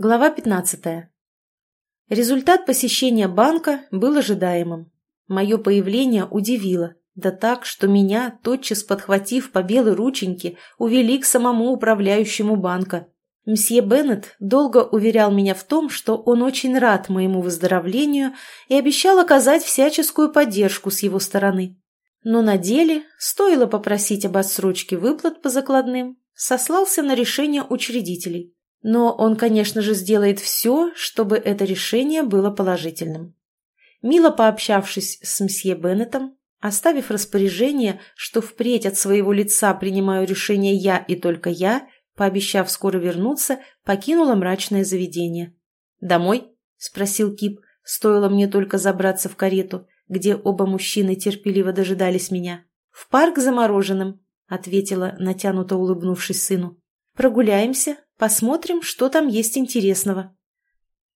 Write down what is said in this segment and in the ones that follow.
Глава 15. Результат посещения банка был ожидаемым. Мое появление удивило, да так, что меня, тотчас подхватив по белой рученьке, увели к самому управляющему банка. Мсье Беннет долго уверял меня в том, что он очень рад моему выздоровлению и обещал оказать всяческую поддержку с его стороны. Но на деле, стоило попросить об отсрочке выплат по закладным, сослался на решение учредителей. Но он, конечно же, сделает все, чтобы это решение было положительным. Мило пообщавшись с мсье Беннетом, оставив распоряжение, что впредь от своего лица принимаю решение я и только я, пообещав скоро вернуться, покинула мрачное заведение. «Домой?» – спросил Кип, стоило мне только забраться в карету, где оба мужчины терпеливо дожидались меня. «В парк замороженным», – ответила, натянуто улыбнувшись сыну. «Прогуляемся, Посмотрим, что там есть интересного».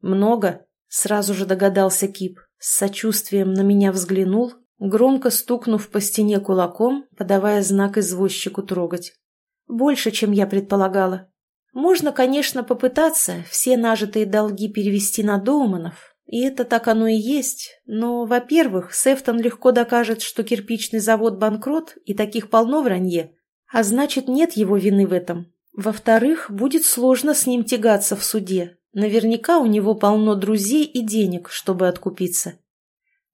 «Много», — сразу же догадался Кип, с сочувствием на меня взглянул, громко стукнув по стене кулаком, подавая знак извозчику трогать. «Больше, чем я предполагала. Можно, конечно, попытаться все нажитые долги перевести на Доуманов, и это так оно и есть, но, во-первых, Сефтон легко докажет, что кирпичный завод банкрот, и таких полно в ранье, а значит, нет его вины в этом, во-вторых, будет сложно с ним тягаться в суде. Наверняка у него полно друзей и денег, чтобы откупиться.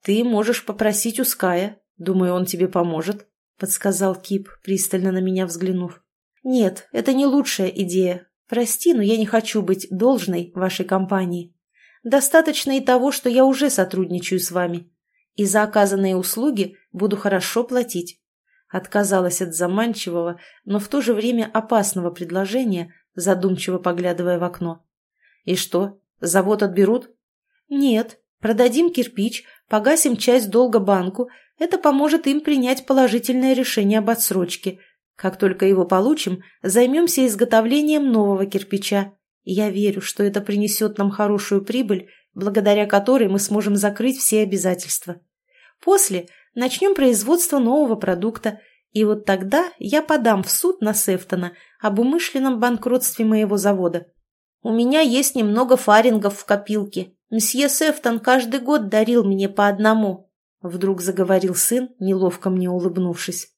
Ты можешь попросить у Ская. Думаю, он тебе поможет, — подсказал Кип, пристально на меня взглянув. Нет, это не лучшая идея. Прости, но я не хочу быть должной вашей компании. Достаточно и того, что я уже сотрудничаю с вами. И за оказанные услуги буду хорошо платить. Отказалась от заманчивого, но в то же время опасного предложения, задумчиво поглядывая в окно. «И что, завод отберут?» «Нет, продадим кирпич, погасим часть долга банку. Это поможет им принять положительное решение об отсрочке. Как только его получим, займемся изготовлением нового кирпича. Я верю, что это принесет нам хорошую прибыль, благодаря которой мы сможем закрыть все обязательства. После начнем производство нового продукта, и вот тогда я подам в суд на Сефтона об умышленном банкротстве моего завода. У меня есть немного фарингов в копилке. Мсье Сефтон каждый год дарил мне по одному. Вдруг заговорил сын, неловко мне улыбнувшись.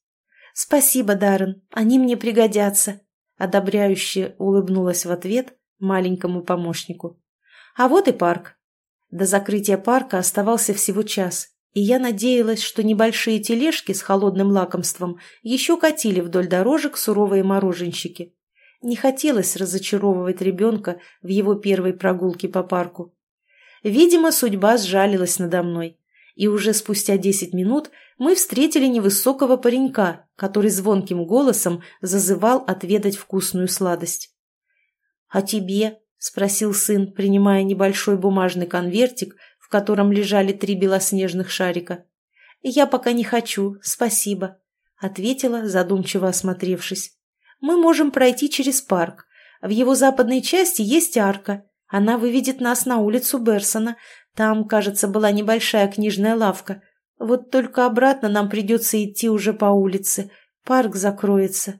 «Спасибо, Даррен, они мне пригодятся», — одобряюще улыбнулась в ответ маленькому помощнику. «А вот и парк». До закрытия парка оставался всего час, и я надеялась, что небольшие тележки с холодным лакомством еще катили вдоль дорожек суровые мороженщики. Не хотелось разочаровывать ребенка в его первой прогулке по парку. Видимо, судьба сжалилась надо мной, и уже спустя десять минут мы встретили невысокого паренька, который звонким голосом зазывал отведать вкусную сладость. «А тебе?» — спросил сын, принимая небольшой бумажный конвертик, котором лежали три белоснежных шарика. «Я пока не хочу, спасибо», — ответила, задумчиво осмотревшись. «Мы можем пройти через парк. В его западной части есть арка. Она выведет нас на улицу Берсона. Там, кажется, была небольшая книжная лавка. Вот только обратно нам придется идти уже по улице. Парк закроется».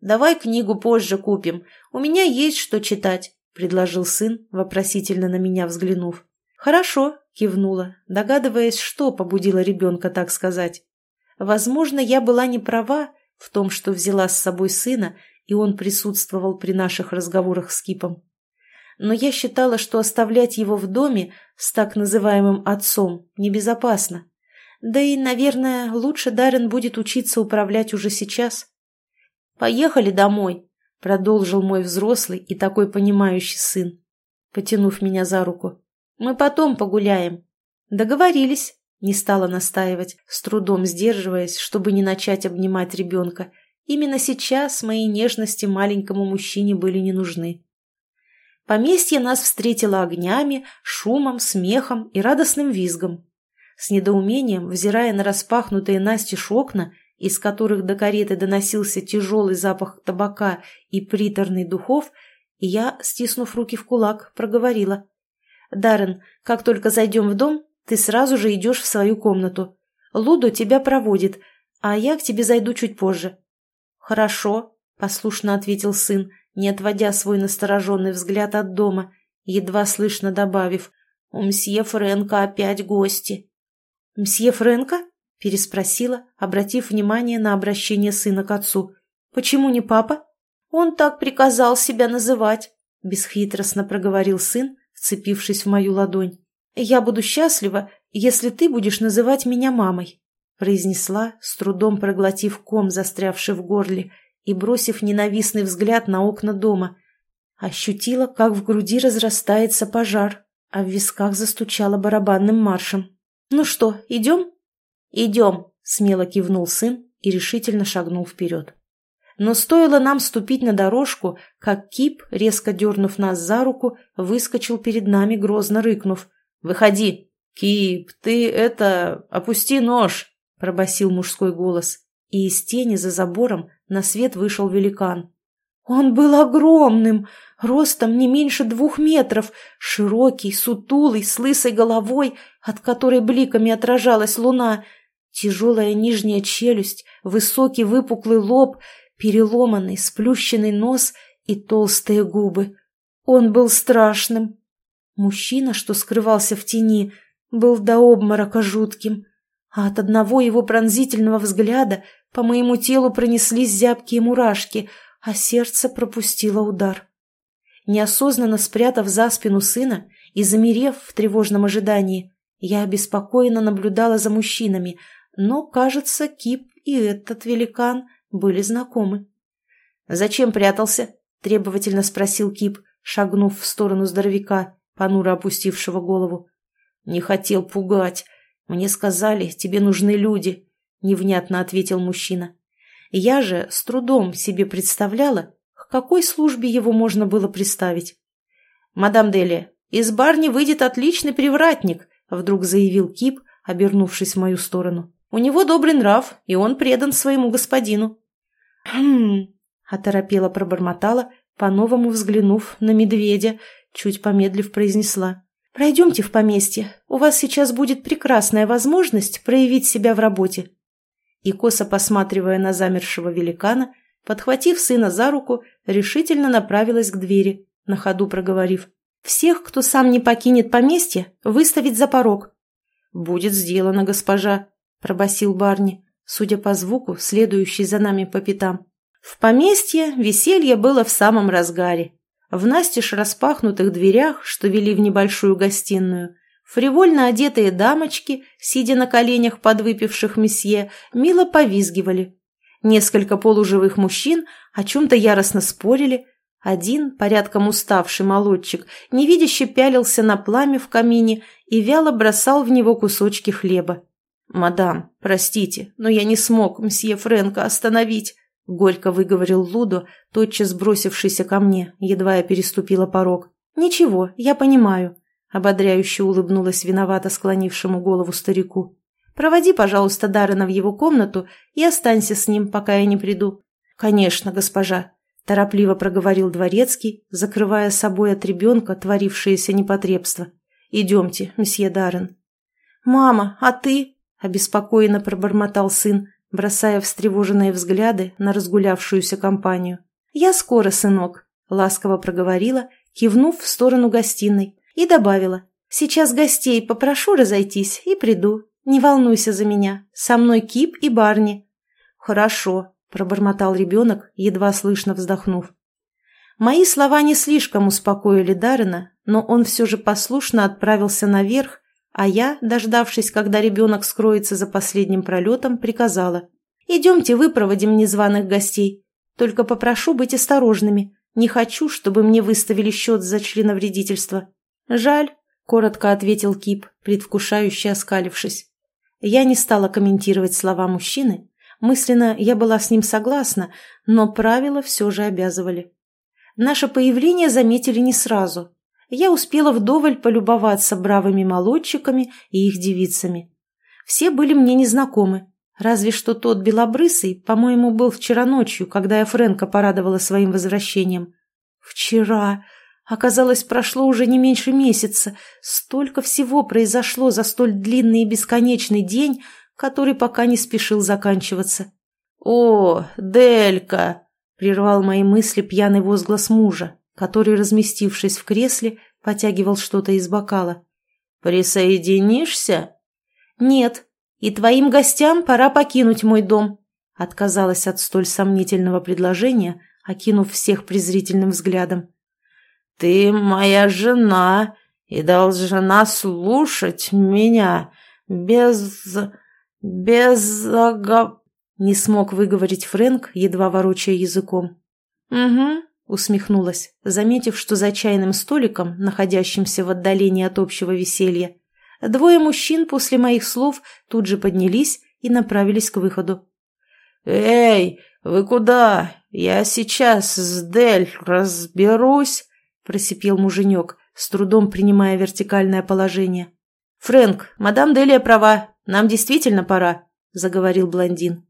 «Давай книгу позже купим. У меня есть что читать», — предложил сын, вопросительно на меня взглянув. «Хорошо», — кивнула, догадываясь, что побудило ребенка так сказать. Возможно, я была не права в том, что взяла с собой сына, и он присутствовал при наших разговорах с Кипом. Но я считала, что оставлять его в доме с так называемым отцом небезопасно. Да и, наверное, лучше Даррен будет учиться управлять уже сейчас. «Поехали домой», — продолжил мой взрослый и такой понимающий сын, потянув меня за руку. Мы потом погуляем. Договорились. Не стала настаивать, с трудом сдерживаясь, чтобы не начать обнимать ребенка. Именно сейчас мои нежности маленькому мужчине были не нужны. Поместье нас встретило огнями, шумом, смехом и радостным визгом. С недоумением, взирая на распахнутые настежь окна, из которых до кареты доносился тяжелый запах табака и приторный духов, я, стиснув руки в кулак, проговорила. Даррен, как только зайдем в дом, ты сразу же идешь в свою комнату. Лудо тебя проводит, а я к тебе зайду чуть позже». «Хорошо», — послушно ответил сын, не отводя свой настороженный взгляд от дома едва слышно добавив «У мсье Фрэнка опять гости». «Мсье Фрэнка?» – переспросила, обратив внимание на обращение сына к отцу. «Почему не папа?» «Он так приказал себя называть», – бесхитростно проговорил сын, вцепившись в мою ладонь. «Я буду счастлива, если ты будешь называть меня мамой», – произнесла, с трудом проглотив ком, застрявший в горле, и бросив ненавистный взгляд на окна дома. Ощутила, как в груди разрастается пожар, а в висках застучала барабанным маршем. «Ну что, идем?» «Идем», — смело кивнул сын и решительно шагнул вперед. Но стоило нам ступить на дорожку, как Кип, резко дернув нас за руку, выскочил перед нами, грозно рыкнув. «Выходи!» «Кип, ты это... опусти нож!» — пробасил мужской голос. И из тени за забором на свет вышел великан. Он был огромным, ростом не меньше двух метров, широкий, сутулый, с лысой головой, от которой бликами отражалась луна, тяжелая нижняя челюсть, высокий выпуклый лоб, переломанный, сплющенный нос и толстые губы. Он был страшным. Мужчина, что скрывался в тени, был до обморока жутким, а от одного его пронзительного взгляда по моему телу пронеслись зябкие мурашки, а сердце пропустило удар. Неосознанно спрятав за спину сына и замерев в тревожном ожидании, я обеспокоенно наблюдала за мужчинами, но, кажется, Кип и этот великан были знакомы. «Зачем прятался?» – требовательно спросил Кип, шагнув в сторону здоровяка, понуро опустившего голову. «Не хотел пугать. Мне сказали, тебе нужны люди», – невнятно ответил мужчина. Я же с трудом себе представляла, к какой службе его можно было приставить. «Мадам Дели, из барни выйдет отличный привратник», – вдруг заявил Кип, обернувшись в мою сторону. «У него добрый нрав, и он предан своему господину». «Хм...» – оторопела пробормотала, по-новому взглянув на медведя, чуть помедлив произнесла. «Пройдемте в поместье. У вас сейчас будет прекрасная возможность проявить себя в работе». И, косо посматривая на замершего великана, подхватив сына за руку, решительно направилась к двери, на ходу проговорив. «Всех, кто сам не покинет поместье, выставить за порог». «Будет сделано, госпожа», – пробасил Барни, судя по звуку, следующий за нами по пятам. В поместье веселье было в самом разгаре. В настежь распахнутых дверях, что вели в небольшую гостиную, фривольно одетые дамочки, сидя на коленях подвыпивших месье, мило повизгивали. Несколько полуживых мужчин о чем-то яростно спорили. Один, порядком уставший молодчик, невидяще пялился на пламя в камине и вяло бросал в него кусочки хлеба. «Мадам, простите, но я не смог мсье Фрэнка остановить», — горько выговорил Лудо, тотчас бросившийся ко мне, едва я переступила порог. «Ничего, я понимаю», — ободряюще улыбнулась виновато склонившему голову старику. «Проводи, пожалуйста, Даррена в его комнату и останься с ним, пока я не приду». «Конечно, госпожа», — торопливо проговорил дворецкий, закрывая собой от ребенка творившееся непотребство. «Идемте, месье Даррен». «Мама, а ты?» Обеспокоенно пробормотал сын, бросая встревоженные взгляды на разгулявшуюся компанию. «Я скоро, сынок», — ласково проговорила, кивнув в сторону гостиной, и добавила. «Сейчас гостей попрошу разойтись и приду. Не волнуйся за меня. Со мной Кип и Барни». «Хорошо», — пробормотал ребенок, едва слышно вздохнув. Мои слова не слишком успокоили Дарина, но он все же послушно отправился наверх а я, дождавшись, когда ребенок скроется за последним пролетом, приказала. «Идемте выпроводим незваных гостей. Только попрошу быть осторожными. Не хочу, чтобы мне выставили счет за членовредительство». «Жаль», — коротко ответил Кип, предвкушающе оскалившись. Я не стала комментировать слова мужчины. Мысленно я была с ним согласна, но правила все же обязывали. Наше появление заметили не сразу, я успела вдоволь полюбоваться бравыми молодчиками и их девицами. Все были мне незнакомы, разве что тот белобрысый, по-моему, был вчера ночью, когда я Фрэнка порадовала своим возвращением. Вчера! Оказалось, прошло уже не меньше месяца. Столько всего произошло за столь длинный и бесконечный день, который пока не спешил заканчиваться. «О, Делька!» — прервал мои мысли пьяный возглас мужа, который, разместившись в кресле, потягивал что-то из бокала. «Присоединишься?» «Нет, и твоим гостям пора покинуть мой дом», отказалась от столь сомнительного предложения, окинув всех презрительным взглядом. «Ты моя жена и должна слушать меня без... без... ага...» Не смог выговорить Фрэнк, едва ворочая языком. «Угу», — усмехнулась, заметив, что за чайным столиком, находящимся в отдалении от общего веселья, двое мужчин после моих слов тут же поднялись и направились к выходу. «Эй, вы куда? Я сейчас с Дель разберусь», — просипел муженек, с трудом принимая вертикальное положение. «Фрэнк, мадам Делия права, нам действительно пора», — заговорил блондин.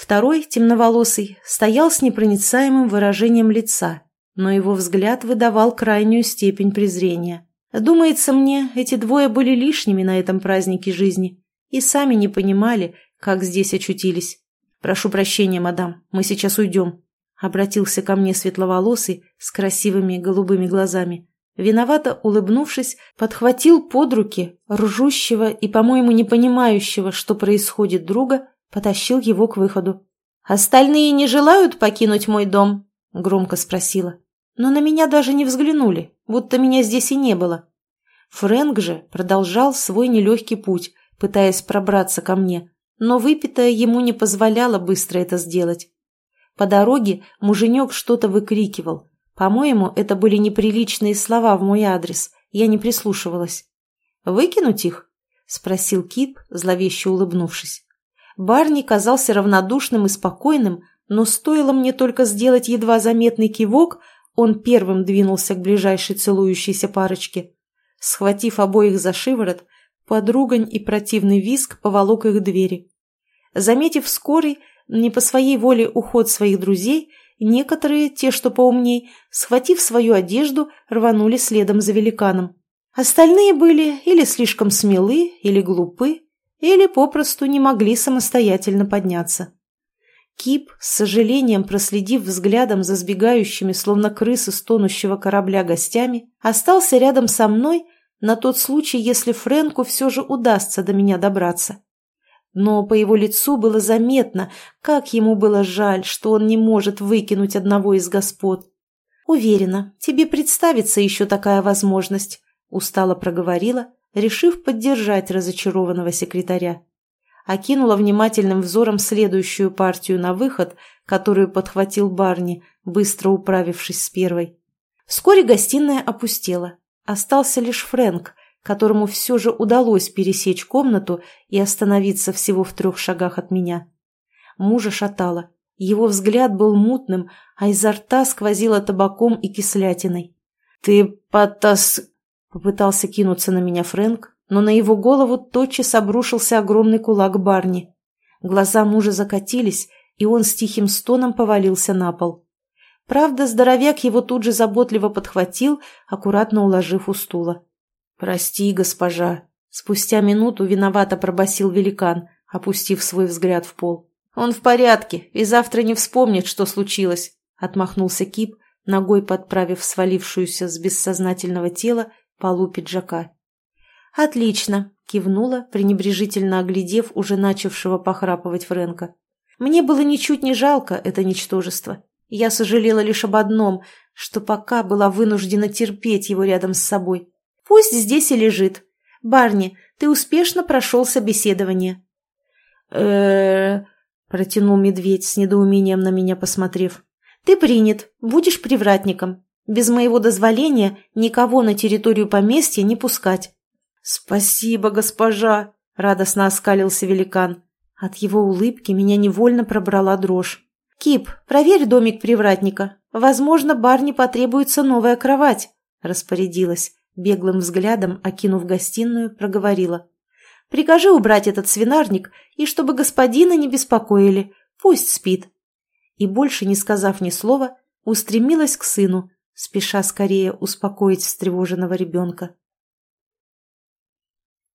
Второй, темноволосый, стоял с непроницаемым выражением лица, но его взгляд выдавал крайнюю степень презрения. Думается мне, эти двое были лишними на этом празднике жизни и сами не понимали, как здесь очутились. «Прошу прощения, мадам, мы сейчас уйдем», — обратился ко мне светловолосый с красивыми голубыми глазами. Виновато улыбнувшись, подхватил под руки ржущего и, по-моему, не понимающего, что происходит друга, потащил его к выходу. «Остальные не желают покинуть мой дом?» — громко спросила. Но на меня даже не взглянули, будто меня здесь и не было. Фрэнк же продолжал свой нелегкий путь, пытаясь пробраться ко мне, но выпитое ему не позволяло быстро это сделать. По дороге муженек что-то выкрикивал. По-моему, это были неприличные слова в мой адрес, я не прислушивалась. «Выкинуть их?» — спросил Кип, зловеще улыбнувшись. Барни казался равнодушным и спокойным, но стоило мне только сделать едва заметный кивок, он первым двинулся к ближайшей целующейся парочке. Схватив обоих за шиворот, подругань и противный виск поволок их двери. Заметив скорый, не по своей воле уход своих друзей, некоторые, те, что поумней, схватив свою одежду, рванули следом за великаном. Остальные были или слишком смелы, или глупы, или попросту не могли самостоятельно подняться. Кип, с сожалением проследив взглядом за сбегающими, словно крысы с тонущего корабля гостями, остался рядом со мной на тот случай, если Фрэнку все же удастся до меня добраться. Но по его лицу было заметно, как ему было жаль, что он не может выкинуть одного из господ. «Уверена, тебе представится еще такая возможность», — устало проговорила, решив поддержать разочарованного секретаря. Окинула внимательным взором следующую партию на выход, которую подхватил Барни, быстро управившись с первой. Вскоре гостиная опустела. Остался лишь Фрэнк, которому все же удалось пересечь комнату и остановиться всего в трех шагах от меня. Мужа шатало. Его взгляд был мутным, а изо рта сквозило табаком и кислятиной. «Ты потас...» Попытался кинуться на меня Фрэнк, но на его голову тотчас обрушился огромный кулак Барни. Глаза мужа закатились, и он с тихим стоном повалился на пол. Правда, здоровяк его тут же заботливо подхватил, аккуратно уложив у стула. «Прости, госпожа», — спустя минуту виновато пробасил великан, опустив свой взгляд в пол. «Он в порядке и завтра не вспомнит, что случилось», — отмахнулся Кип, ногой подправив свалившуюся с бессознательного тела полу пиджака. «Отлично!» – кивнула, пренебрежительно оглядев уже начавшего похрапывать Фрэнка. «Мне было ничуть не жалко это ничтожество. Я сожалела лишь об одном, что пока была вынуждена терпеть его рядом с собой. Пусть здесь и лежит. Барни, ты успешно прошел собеседование». «Э-э-э...» протянул медведь с недоумением на меня посмотрев. «Ты принят. Будешь привратником. Без моего дозволения никого на территорию поместья не пускать». «Спасибо, госпожа!» — радостно оскалился великан. От его улыбки меня невольно пробрала дрожь. «Кип, проверь домик привратника. Возможно, барни потребуется новая кровать», — распорядилась, беглым взглядом, окинув гостиную, проговорила. «Прикажи убрать этот свинарник, и чтобы господина не беспокоили. Пусть спит». И больше не сказав ни слова, устремилась к сыну, спеша скорее успокоить встревоженного ребенка.